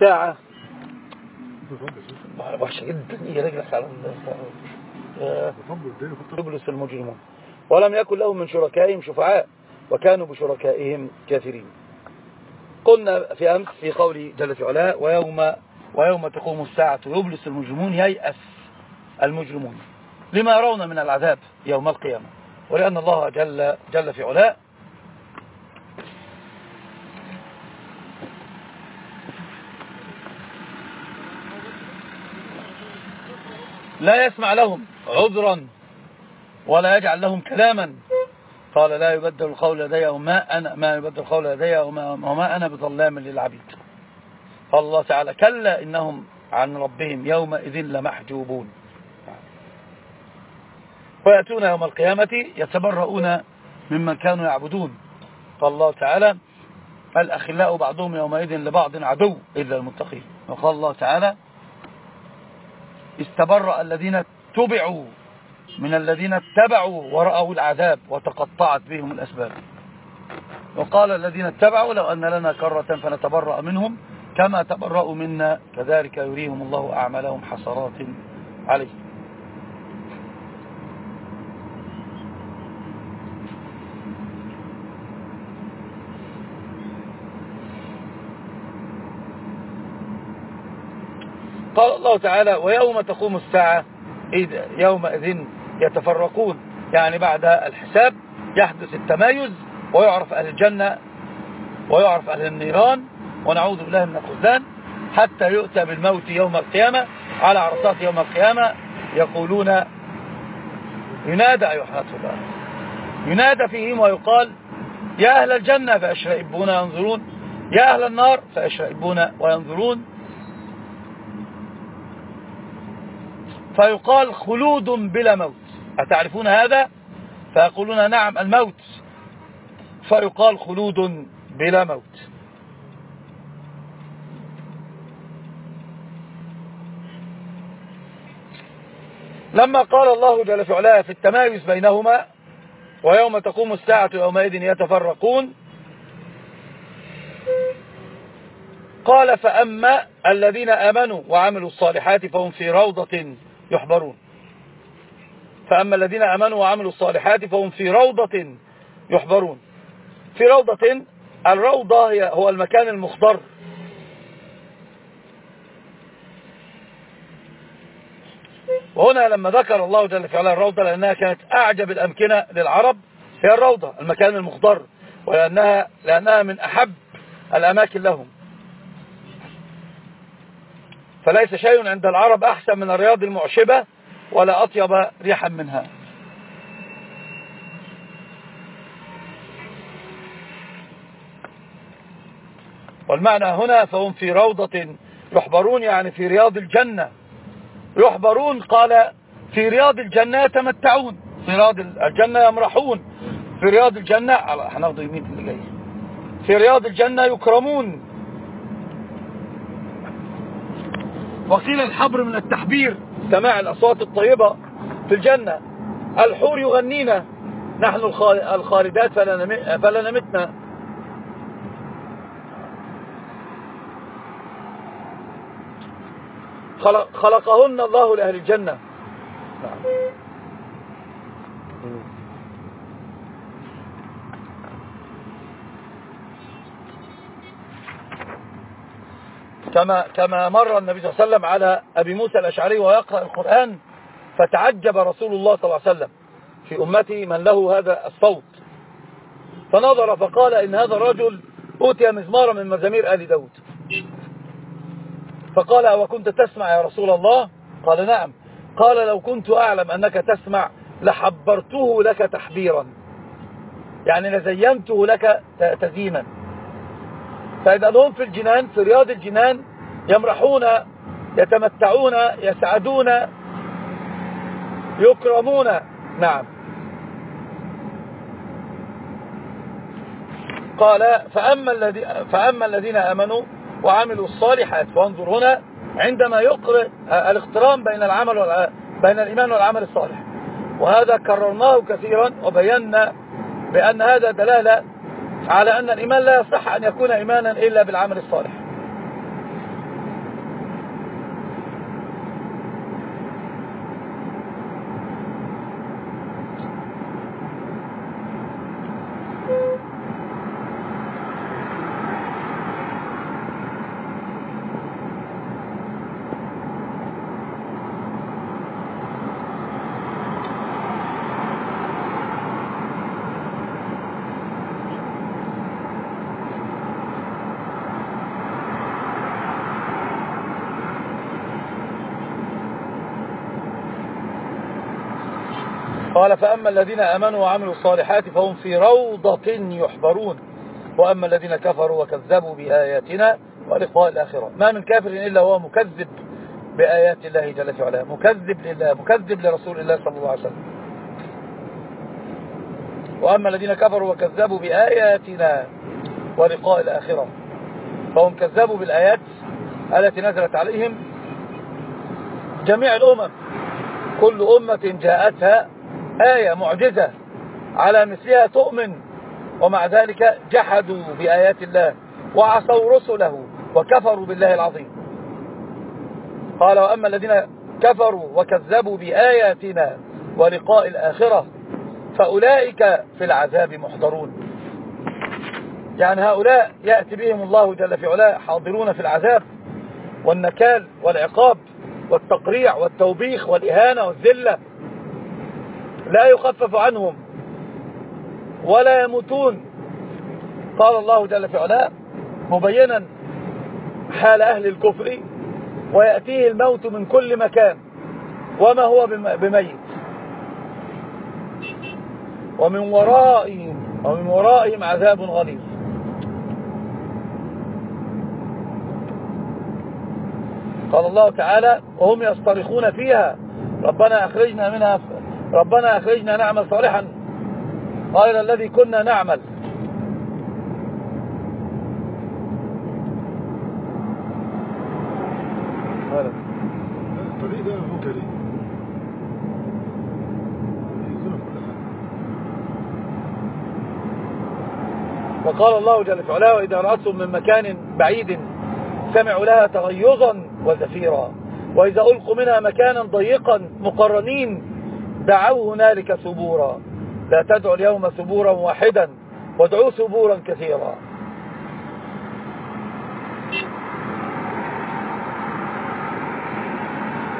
ساعة. وحشة جدا هي رجلك على يبلس المجرمون. ولم يكن لهم من شركائهم شفعاء وكانوا بشركائهم كافرين. قلنا في أمس في قول جل في علاء ويوم, ويوم تقوم الساعة يبلس المجرمون ييأس المجرمون. لما يرون من العذاب يوم القيامة. ولأن الله جل, جل في علاء لا يسمع لهم عذرا ولا يجعل لهم كلاما. قال لا يبدل القول لدي وما أنا ما يبدل القول لدي وما, وما أنا بظلام للعبيد. قال الله تعالى كلا إنهم عن ربهم يومئذ لمحجوبون. ويأتون يوم القيامة يتبرؤون ممن كانوا يعبدون. قال الله تعالى الأخلاء بعضهم يومئذ لبعض عدو إلا المتقين. وقال الله تعالى استبرأ الذين تبعوا من الذين اتبعوا ورأوا العذاب وتقطعت بهم الأسباب. وقال الذين اتبعوا لو أن لنا كرة فنتبرأ منهم كما تبرأوا منا. كذلك يريهم الله أعمالهم حسرات عليه قال الله تعالى ويوم تقوم الساعة يومئذ يتفرقون. يعني بعد الحساب يحدث التمايز ويعرف أهل الجنة ويعرف أهل النيران ونعوذ بالله من الخزان حتى يؤتى بالموت يوم القيامة. على عرصات يوم القيامة يقولون ينادى أيها الله ينادى فيهم ويقال يا أهل الجنة فأشرئبون وينظرون. يا أهل النار فأشرئبون وينظرون. فيقال خلود بلا موت. أتعرفون هذا؟ فيقولون نعم الموت. فيقال خلود بلا موت. لما قال الله جل في علاه في التمايز بينهما ويوم تقوم الساعة يومئذ يتفرقون قال فأما الذين آمنوا وعملوا الصالحات فهم في روضة يحبرون. فأما الذين أمنوا وعملوا الصالحات فهم في روضة يحبرون. في روضة الروضة هي هو المكان المخضر وهنا لما ذكر الله جل في علاه الروضة لأنها كانت أعجب الأمكنة للعرب هي الروضة المكان المخضر ولأنها لأنها من أحب الأماكن لهم. فليس شيء عند العرب أحسن من الرياض المعشبة ولا أطيب ريحا منها. والمعنى هنا فهم في روضة يحبرون يعني في رياض الجنة. يحبرون قال في رياض الجنة يتمتعون. في رياض الجنة يمرحون. في رياض الجنة هناخده يمين اللي جاي في رياض الجنة يكرمون. وقيل الحبر من التحبير. سماع الأصوات الطيبة في الجنة. الحور يغنينا. نحن الخالدات فلا نمتنا. خلقهن الله لأهل الجنة. نعم. كما كما مر النبي صلى الله عليه وسلم على أبي موسى الأشعري ويقرأ القرآن فتعجب رسول الله صلى الله عليه وسلم في أمته من له هذا الصوت. فنظر فقال إن هذا الرجل أوتي مزمارا من مزامير آل داود. فقال وكنت تسمع يا رسول الله؟ قال نعم. قال لو كنت أعلم أنك تسمع لحبرته لك تحبيرا. يعني لزينته لك تزيينا فإذا هم في الجنان في رياض الجنان يمرحون يتمتعون يسعدون يكرمون. نعم. قال فأما, الذي فأما الذين أمنوا وعملوا الصالحات وانظر هنا عندما يقرئ الاقتران بين العمل بين الإيمان والعمل الصالح. وهذا كررناه كثيرا وبينا بأن هذا دلالة على أن الإيمان لا يصح أن يكون إيمانا إلا بالعمل الصالح. قال فأما الذين آمنوا وعملوا الصالحات فهم في روضة يحبرون. وأما الذين كفروا وكذبوا بآياتنا ولقاء الآخرة. ما من كافر إلا هو مكذب بآيات الله جل وعلا. مكذب لله مكذب لرسول الله صلى الله عليه وسلم. وأما الذين كفروا وكذبوا بآياتنا ولقاء الآخرة. فهم كذبوا بالآيات التي نزلت عليهم جميع الأمم. كل أمة جاءتها آية معجزة على مثلها تؤمن ومع ذلك جحدوا بآيات الله وعصوا رسله وكفروا بالله العظيم. قال وأما الذين كفروا وكذبوا بآياتنا ولقاء الآخرة فأولئك في العذاب محضرون. يعني هؤلاء يأتي بهم الله جل في علاه حاضرون في العذاب والنكال والعقاب والتقريع والتوبيخ والإهانة والذلة. لا يخفف عنهم ولا يموتون. قال الله جل في علاه مبينا حال أهل الكفر ويأتيه الموت من كل مكان. وما هو بميت. ومن ورائهم ومن ورائهم عذاب غليظ. قال الله تعالى وهم يصطرخون فيها. ربنا أخرجنا منها ربنا أخرجنا نعمل صالحا. غير الذي كنا نعمل. وقال الله جل وعلا وإذا رأتهم من مكان بعيد سمعوا لها تغيظا وزفيرا. وإذا ألقوا منها مكانا ضيقا مقرنين. دعوا هنالك ثبورا. لا تدعوا اليوم ثبورا واحدا وادعوا ثبورا كثيرا.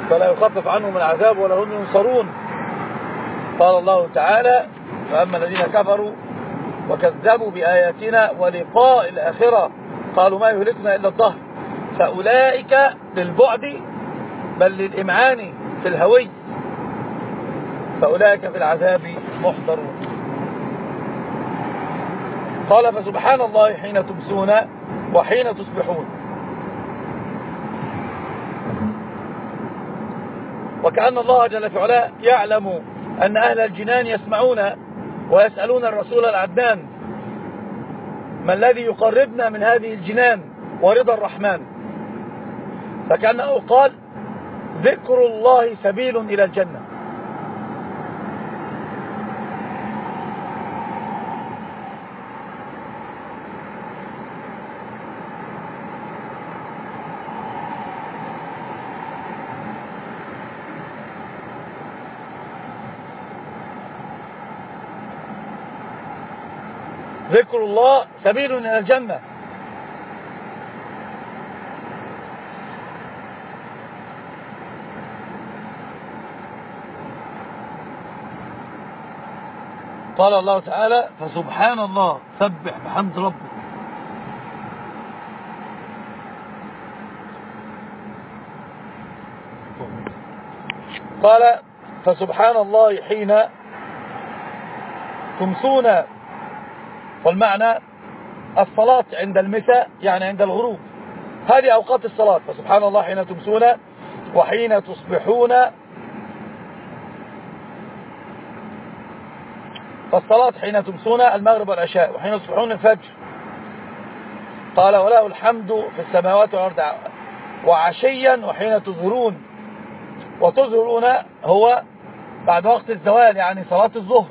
فلا يخفف عنهم العذاب ولا هم ينصرون. قال الله تعالى فأما الذين كفروا وكذبوا بآياتنا ولقاء الآخرة قالوا ما يهلكنا إلا الظهر فأولئك للبعد بل للإمعان في الهوي. فأولئك في العذاب محضرون. قال فسبحان الله حين تمسون وحين تصبحون. وكأن الله جل في يعلم أن أهل الجنان يسمعون ويسألون الرسول العدنان ما الذي يقربنا من هذه الجنان ورضا الرحمن. فكأنه قال ذكر الله سبيل إلى الجنة. ذكر الله سبيل إلى الجنة. قال الله تعالى فسبحان الله سبح بحمد ربك. قال فسبحان الله حين تمسون والمعنى الصلاة عند المساء يعني عند الغروب. هذه أوقات الصلاة. فسبحان الله حين تمسون وحين تصبحون. فالصلاة حين تمسون المغرب والعشاء وحين تصبحون الفجر. قال وله الحمد في السماوات والأرض وعشيا وحين تظهرون وتظهرون هو بعد وقت الزوال يعني صلاة الظهر.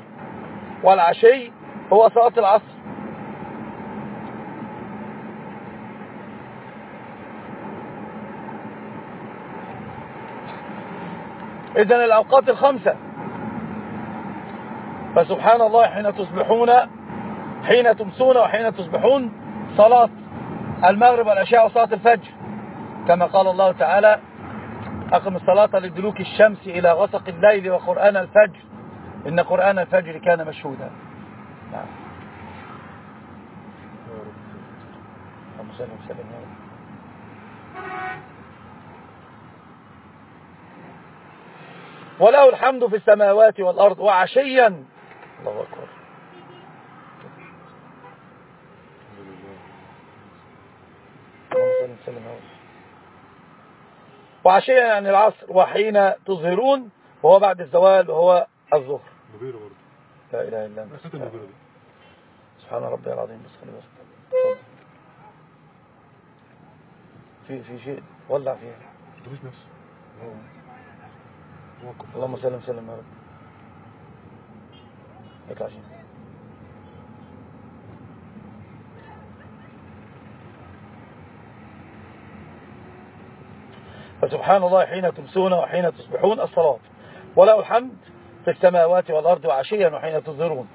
والعشي هو صلاة العصر. إذن الأوقات الخمسة. فسبحان الله حين تصبحون حين تمسون وحين تصبحون صلاة المغرب والعشاء وصلاة الفجر. كما قال الله تعالى أقم الصلاة لدلوك الشمس إلى غسق الليل وقرآن الفجر. إن قرآن الفجر كان مشهودا. نعم. وله الحمد في السماوات والأرض وعشيا. الله أكبر. وعشيا يعني العصر وحين تظهرون وهو بعد الزوال وهو الظهر. لا إله إلا أنت. سبحان ربي العظيم بس خلي بس في في شيء؟ ولع فيها اللهم سلم سلم يا رب. هيك عشان فسبحان الله حين تمسون وحين تصبحون الصلاة. وله الحمد في السماوات والأرض وعشيا وحين تظهرون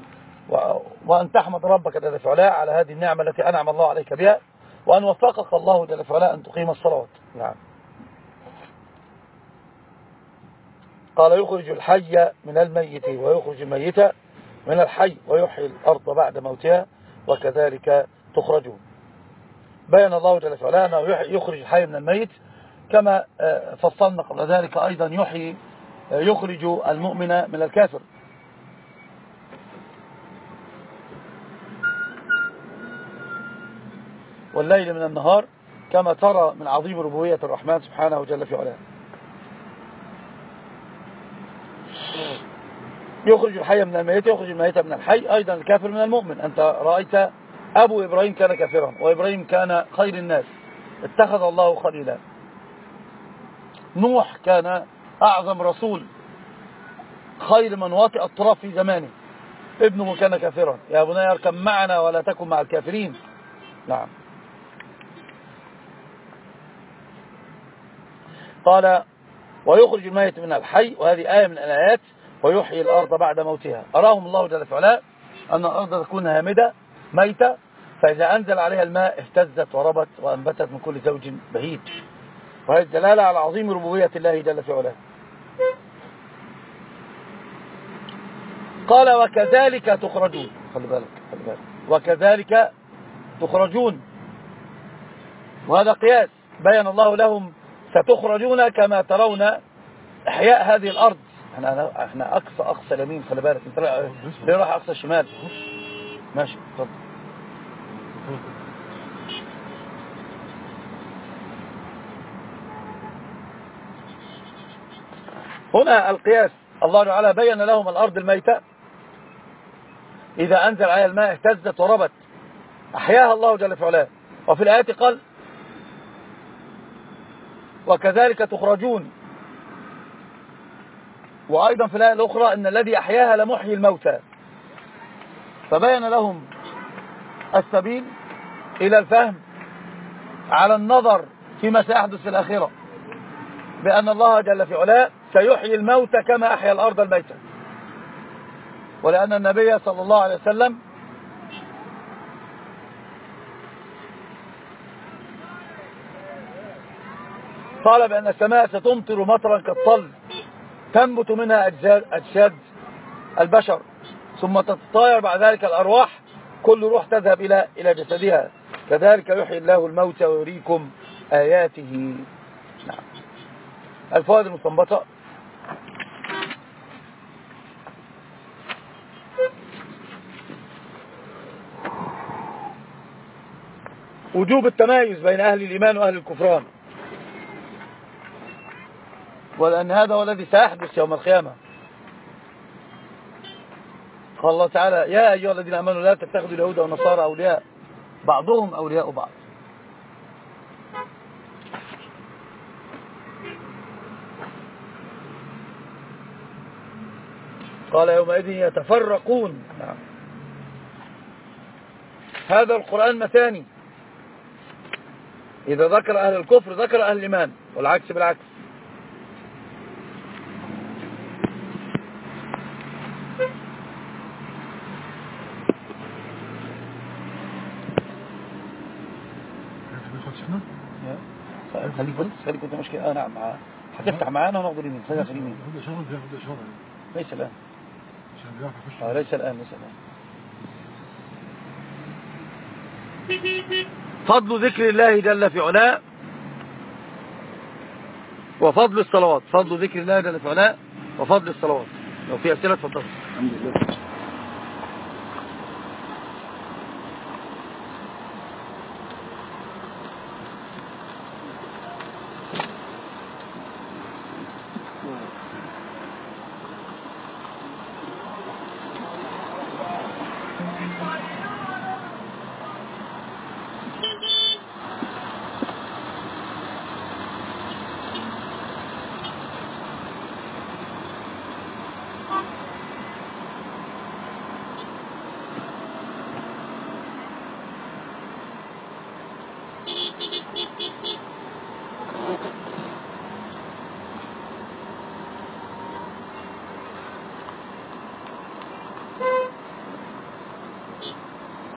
وأن تحمد ربك جل فعلاء على هذه النعمة التي أنعم الله عليك بها وأن وفقك الله جل فعلاء أن تقيم الصلاة. نعم. قال يخرج الحي من الميت ويخرج الميت من الحي ويحيي الأرض بعد موتها وكذلك تخرجون. بين الله جل وعلا أنه يخرج الحي من الميت كما آه، فصلنا قبل ذلك أيضا يحيي يخرج المؤمن من الكافر. والليل من النهار كما ترى من عظيم ربوية الرحمن سبحانه وجل في علاه. يخرج الحي من الميت يخرج الميت من الحي أيضا الكافر من المؤمن. أنت رأيت أبو إبراهيم كان كافرا وإبراهيم كان خير الناس. اتخذ الله خليلا. نوح كان أعظم رسول خير من واطئ التراب في زمانه. ابنه كان كافرا. يا بني اركب معنا ولا تكن مع الكافرين. نعم. قال ويخرج الميت من الحي وهذه آية من الآيات ويحيي الأرض بعد موتها. أراهم الله جل وعلا أن الأرض تكون هامدة ميتة فإذا أنزل عليها الماء اهتزت وربت وأنبتت من كل زوج بهيج. وهذه الدلالة على عظيم ربوبية الله جل وعلا قال وكذلك تخرجون. خلي بالك خلي بالك. وكذلك تخرجون. وهذا قياس بين الله لهم. ستخرجون كما ترون إحياء هذه الأرض. إحنا إحنا اقصى أقصى اليمين خلي بالك. أنت ليه راح أقصى الشمال؟ ماشي اتفضل. هنا القياس. الله تعالى بين لهم الأرض الميتة. إذا أنزل عليها الماء اهتزت وربت. أحياها الله جل في علاه. وفي الآيات قال وكذلك تخرجون. وأيضا في الآية الأخرى أن الذي أحياها لمحيي الموتى. فبين لهم السبيل إلى الفهم على النظر فيما سيحدث في الآخرة. بأن الله جل في علاه سيحيي الموتى كما أحيا الأرض الميتة. ولأن النبي صلى الله عليه وسلم قال بأن السماء ستمطر مطرا كالطل تنبت منها أجساد, البشر ثم تتطاير بعد ذلك الأرواح كل روح تذهب إلى إلى جسدها. كذلك يحيي الله الموتى ويريكم آياته. نعم. الفوائد المستنبطة. وجوب التمايز بين أهل الإيمان وأهل الكفران. ولأن هذا هو الذي سيحدث يوم القيامة. قال الله تعالى يا أيها الذين أمنوا لا تتخذوا اليهود والنصارى أولياء. بعضهم أولياء بعض. قال يومئذ يتفرقون. نعم. هذا القرآن مثاني. إذا ذكر أهل الكفر ذكر أهل الإيمان والعكس بالعكس. خليك بس خليك انت مشكلة؟ آه نعم. هتفتح معانا وناخد اليمين خلينا في اليمين ليس الآن. آه ليس الآن ليس الآن. فضل ذكر الله جل في علاه وفضل الصلوات. فضل ذكر الله جل في علاه وفضل الصلوات. لو في أسئلة تفضل الحمد لله.